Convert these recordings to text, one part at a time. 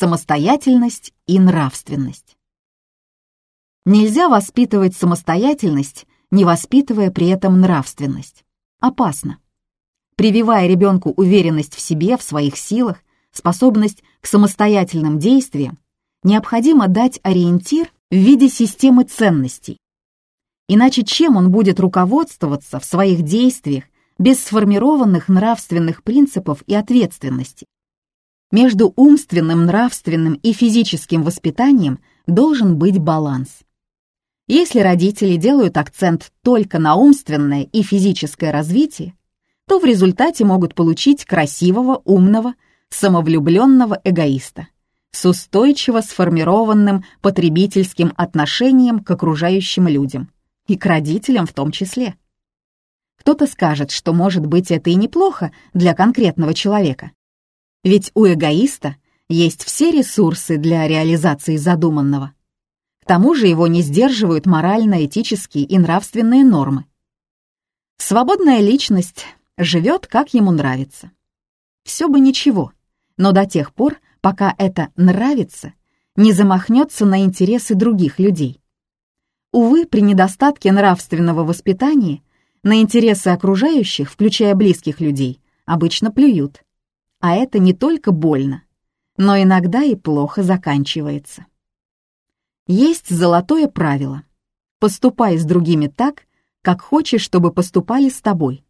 Самостоятельность и нравственность. Нельзя воспитывать самостоятельность, не воспитывая при этом нравственность. Опасно. Прививая ребенку уверенность в себе, в своих силах, способность к самостоятельным действиям, необходимо дать ориентир в виде системы ценностей. Иначе чем он будет руководствоваться в своих действиях без сформированных нравственных принципов и ответственности? Между умственным, нравственным и физическим воспитанием должен быть баланс. Если родители делают акцент только на умственное и физическое развитие, то в результате могут получить красивого, умного, самовлюбленного эгоиста с устойчиво сформированным потребительским отношением к окружающим людям и к родителям в том числе. Кто-то скажет, что, может быть, это и неплохо для конкретного человека. Ведь у эгоиста есть все ресурсы для реализации задуманного. К тому же его не сдерживают морально-этические и нравственные нормы. Свободная личность живет, как ему нравится. Все бы ничего, но до тех пор, пока это нравится, не замахнется на интересы других людей. Увы, при недостатке нравственного воспитания на интересы окружающих, включая близких людей, обычно плюют. А это не только больно, но иногда и плохо заканчивается. Есть золотое правило. Поступай с другими так, как хочешь, чтобы поступали с тобой.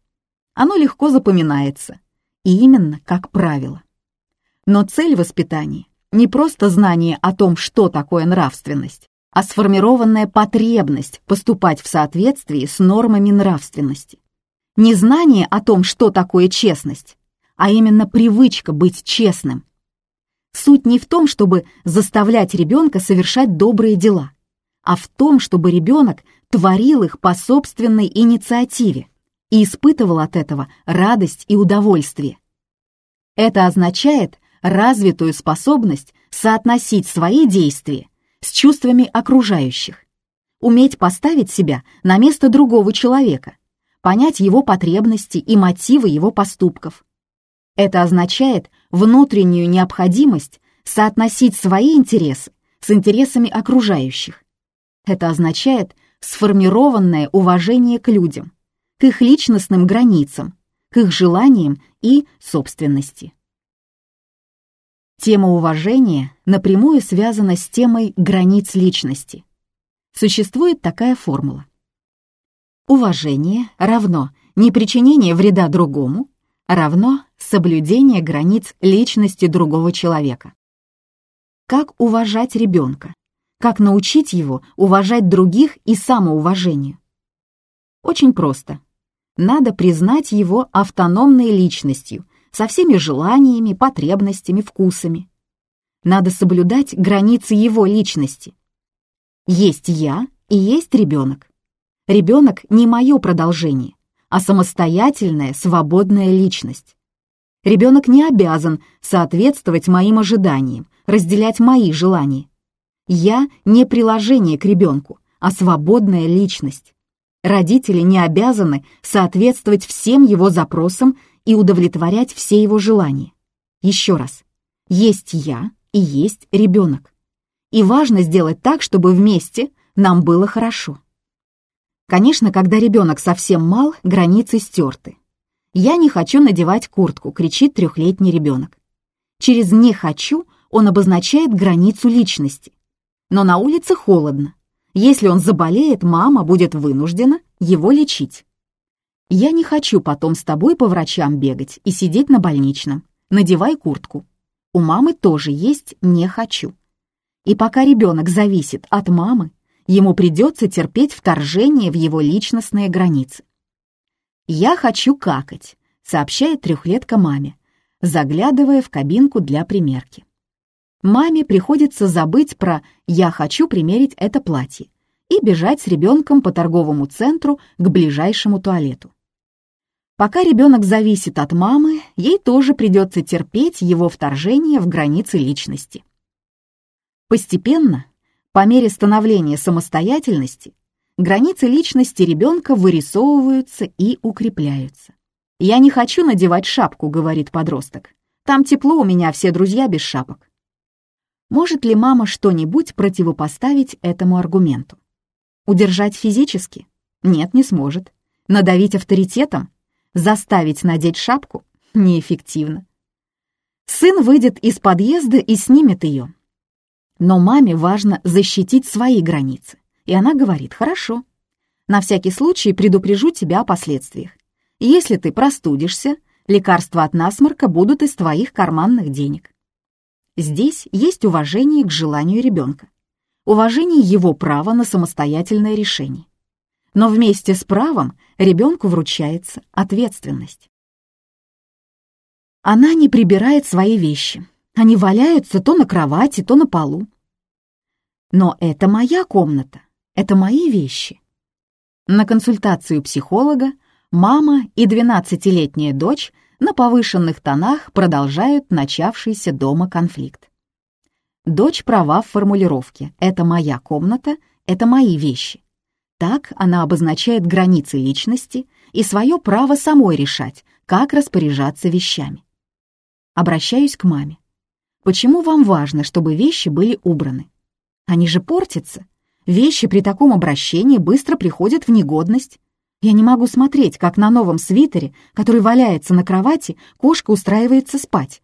Оно легко запоминается, и именно как правило. Но цель воспитания не просто знание о том, что такое нравственность, а сформированная потребность поступать в соответствии с нормами нравственности. Не знание о том, что такое честность, а именно привычка быть честным. Суть не в том, чтобы заставлять ребенка совершать добрые дела, а в том, чтобы ребенок творил их по собственной инициативе и испытывал от этого радость и удовольствие. Это означает развитую способность соотносить свои действия с чувствами окружающих, уметь поставить себя на место другого человека, понять его потребности и мотивы его поступков, это означает внутреннюю необходимость соотносить свои интересы с интересами окружающих. Это означает сформированное уважение к людям, к их личностным границам, к их желаниям и собственности. Тема уважения напрямую связана с темой границ личности. Существует такая формула. Уважение равно непричинение вреда другому равно соблюдение границ личности другого человека. Как уважать ребенка? Как научить его уважать других и самоуважению? Очень просто. Надо признать его автономной личностью, со всеми желаниями, потребностями, вкусами. Надо соблюдать границы его личности. Есть я и есть ребенок. Ребенок не мое продолжение, а самостоятельная, свободная личность. Ребенок не обязан соответствовать моим ожиданиям, разделять мои желания. Я не приложение к ребенку, а свободная личность. Родители не обязаны соответствовать всем его запросам и удовлетворять все его желания. Еще раз, есть я и есть ребенок. И важно сделать так, чтобы вместе нам было хорошо. Конечно, когда ребенок совсем мал, границы стерты. «Я не хочу надевать куртку», — кричит трехлетний ребенок. Через «не хочу» он обозначает границу личности. Но на улице холодно. Если он заболеет, мама будет вынуждена его лечить. «Я не хочу потом с тобой по врачам бегать и сидеть на больничном. Надевай куртку». У мамы тоже есть «не хочу». И пока ребенок зависит от мамы, ему придется терпеть вторжение в его личностные границы. «Я хочу какать», — сообщает трехлетка маме, заглядывая в кабинку для примерки. Маме приходится забыть про «я хочу примерить это платье» и бежать с ребенком по торговому центру к ближайшему туалету. Пока ребенок зависит от мамы, ей тоже придется терпеть его вторжение в границы личности. Постепенно по мере становления самостоятельности границы личности ребенка вырисовываются и укрепляются. «Я не хочу надевать шапку», — говорит подросток. «Там тепло, у меня все друзья без шапок». Может ли мама что-нибудь противопоставить этому аргументу? Удержать физически? Нет, не сможет. Надавить авторитетом? Заставить надеть шапку? Неэффективно. Сын выйдет из подъезда и снимет ее. Но маме важно защитить свои границы. И она говорит, хорошо. На всякий случай предупрежу тебя о последствиях. Если ты простудишься, лекарства от насморка будут из твоих карманных денег. Здесь есть уважение к желанию ребенка, уважение его права на самостоятельное решение. Но вместе с правом ребенку вручается ответственность. Она не прибирает свои вещи. Они валяются то на кровати, то на полу. Но это моя комната, это мои вещи. На консультацию психолога мама и 12-летняя дочь на повышенных тонах продолжают начавшийся дома конфликт. Дочь права в формулировке «это моя комната, это мои вещи». Так она обозначает границы личности и свое право самой решать, как распоряжаться вещами. Обращаюсь к маме. Почему вам важно, чтобы вещи были убраны? Они же портятся. Вещи при таком обращении быстро приходят в негодность. Я не могу смотреть, как на новом свитере, который валяется на кровати, кошка устраивается спать.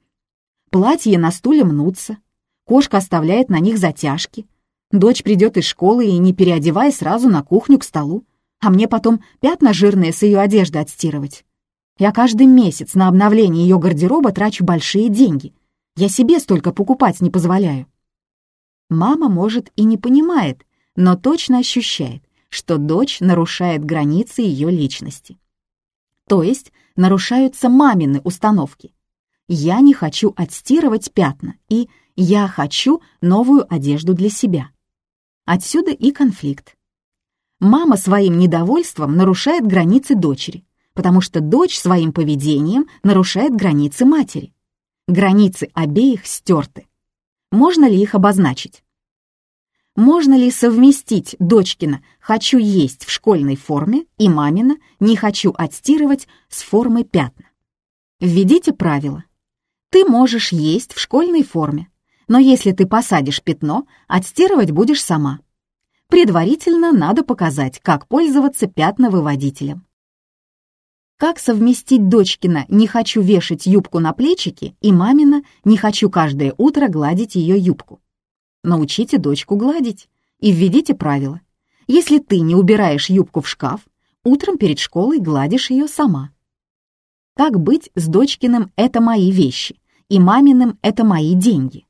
Платья на стуле мнутся. Кошка оставляет на них затяжки. Дочь придет из школы и, не переодевая, сразу на кухню к столу. А мне потом пятна жирные с ее одежды отстирывать. Я каждый месяц на обновление ее гардероба трачу большие деньги. Я себе столько покупать не позволяю. Мама, может, и не понимает, но точно ощущает, что дочь нарушает границы ее личности. То есть нарушаются мамины установки. Я не хочу отстирывать пятна, и я хочу новую одежду для себя. Отсюда и конфликт. Мама своим недовольством нарушает границы дочери, потому что дочь своим поведением нарушает границы матери. Границы обеих стерты. Можно ли их обозначить? Можно ли совместить дочкина «хочу есть в школьной форме» и мамина «не хочу отстирывать» с формой пятна? Введите правило. Ты можешь есть в школьной форме, но если ты посадишь пятно, отстирывать будешь сама. Предварительно надо показать, как пользоваться пятновыводителем. Как совместить дочкина «не хочу вешать юбку на плечики» и мамина «не хочу каждое утро гладить ее юбку»? Научите дочку гладить и введите правило. Если ты не убираешь юбку в шкаф, утром перед школой гладишь ее сама. Как быть с дочкиным «это мои вещи» и маминым «это мои деньги»?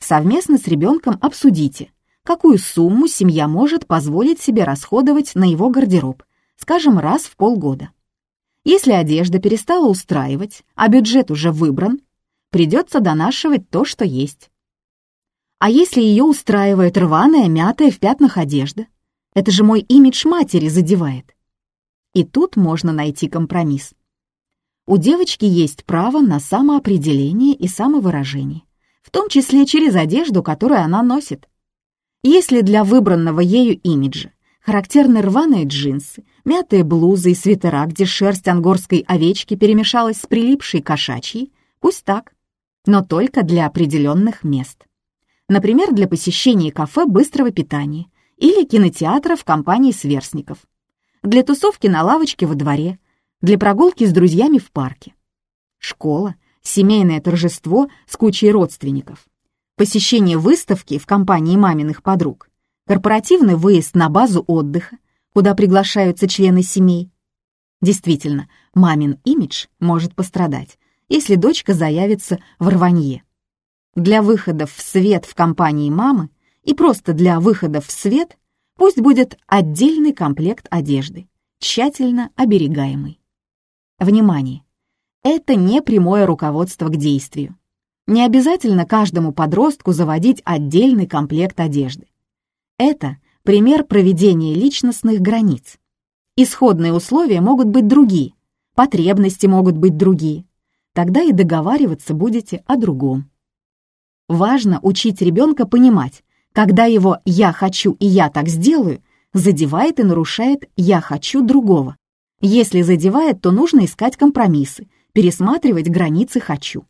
Совместно с ребенком обсудите, какую сумму семья может позволить себе расходовать на его гардероб, скажем, раз в полгода. Если одежда перестала устраивать, а бюджет уже выбран, придется донашивать то, что есть. А если ее устраивает рваная, мятая в пятнах одежда? Это же мой имидж матери задевает. И тут можно найти компромисс. У девочки есть право на самоопределение и самовыражение, в том числе через одежду, которую она носит. Если для выбранного ею имиджа характерны рваные джинсы, мятые блузы и свитера, где шерсть ангорской овечки перемешалась с прилипшей кошачьей, пусть так, но только для определенных мест. Например, для посещения кафе быстрого питания или кинотеатра в компании сверстников, для тусовки на лавочке во дворе, для прогулки с друзьями в парке. Школа, семейное торжество с кучей родственников, посещение выставки в компании маминых подруг, корпоративный выезд на базу отдыха, куда приглашаются члены семей. Действительно, мамин имидж может пострадать, если дочка заявится в рванье для выходов в свет в компании мамы и просто для выходов в свет пусть будет отдельный комплект одежды, тщательно оберегаемый. Внимание! Это не прямое руководство к действию. Не обязательно каждому подростку заводить отдельный комплект одежды. Это пример проведения личностных границ. Исходные условия могут быть другие, потребности могут быть другие. Тогда и договариваться будете о другом. Важно учить ребенка понимать, когда его «я хочу» и «я так сделаю» задевает и нарушает «я хочу» другого. Если задевает, то нужно искать компромиссы, пересматривать границы «хочу».